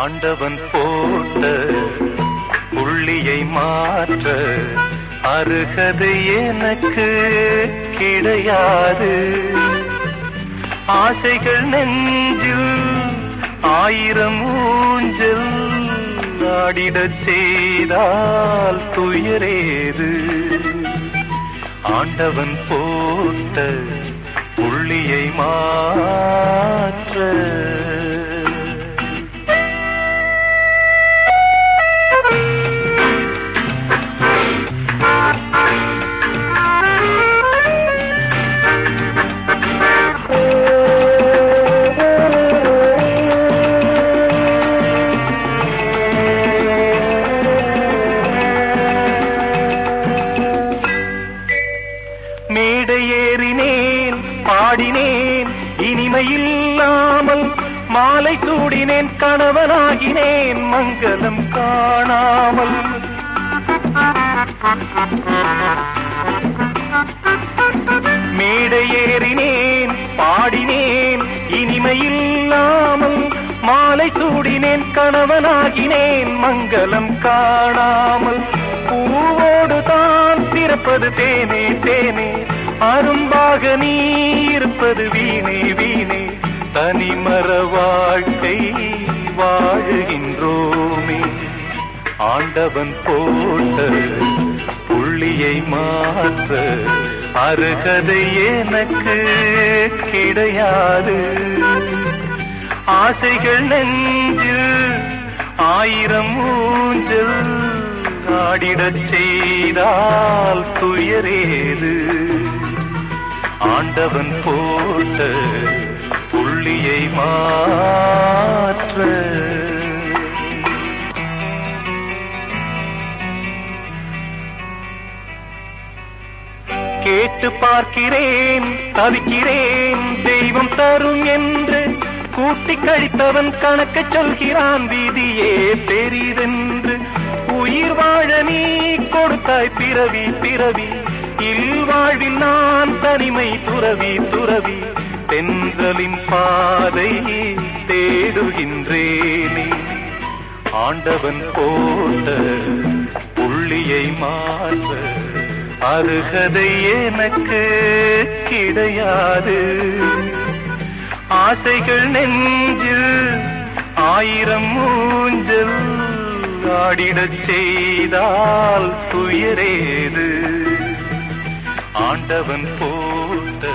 ஆண்டவன் போட்ட புள்ளியை மாற்ற அருகதை எனக்கு கிடையாது. ஆசைகள் நெஞ்சில் ஆயிரம் ஊஞ்சல் ஆடிடச் செய்தால் துயரேது. ஆண்டவன் போட்ட புள்ளியை மாற்ற பாடினேன். இனிமையில்லாமல் மாலை சூடினேன். கணவனாகினேன். மங்களம் காணாமல். மேடையேறினேன் பாடினேன். இனிமையில்லாமல் மாலை சூடினேன். கணவனாகினேன். மங்களம் காணாமல். பூவோடு தான் பிறப்பது தேனே தேனே. அரும்பாக நீ இருப்பது வீணே வீணே. தனிமர வாழ்க்கை வாழுகின்றோமே. ஆண்டவன் போட்ட புள்ளியை மாற்ற அருகதை எனக்கு கிடையாது. ஆசைகள் நெஞ்சில் ஆயிரம் ஊஞ்சல் ஆடிடச் செய்தால் துயரேது. ஆண்டவன் போட்ட புள்ளியை மாற்ற. கேட்டு பார்க்கிறேன் தவிக்கிறேன் தெய்வம் தரும் என்று கூட்டி கழித்தவன் கணக்க சொல்கிறான் வீதியே பெரிதென்று. உயிர் வாழ நீ கொடுத்தாய் பிறவி பிறவி. இல்வாழ்வில் நான் தனிமை துறவி துறவி. தென்றலின் பாதை தேடுகின்றேனே. ஆண்டவன் போட்ட புள்ளியை மாற்ற அருகதை எனக்கு கிடையாது. ஆசைகள் நெஞ்சில் ஆயிரம் மூஞ்சல் ஆடிடச் செய்தால் துயரேது. ஆண்டவன் போட்ட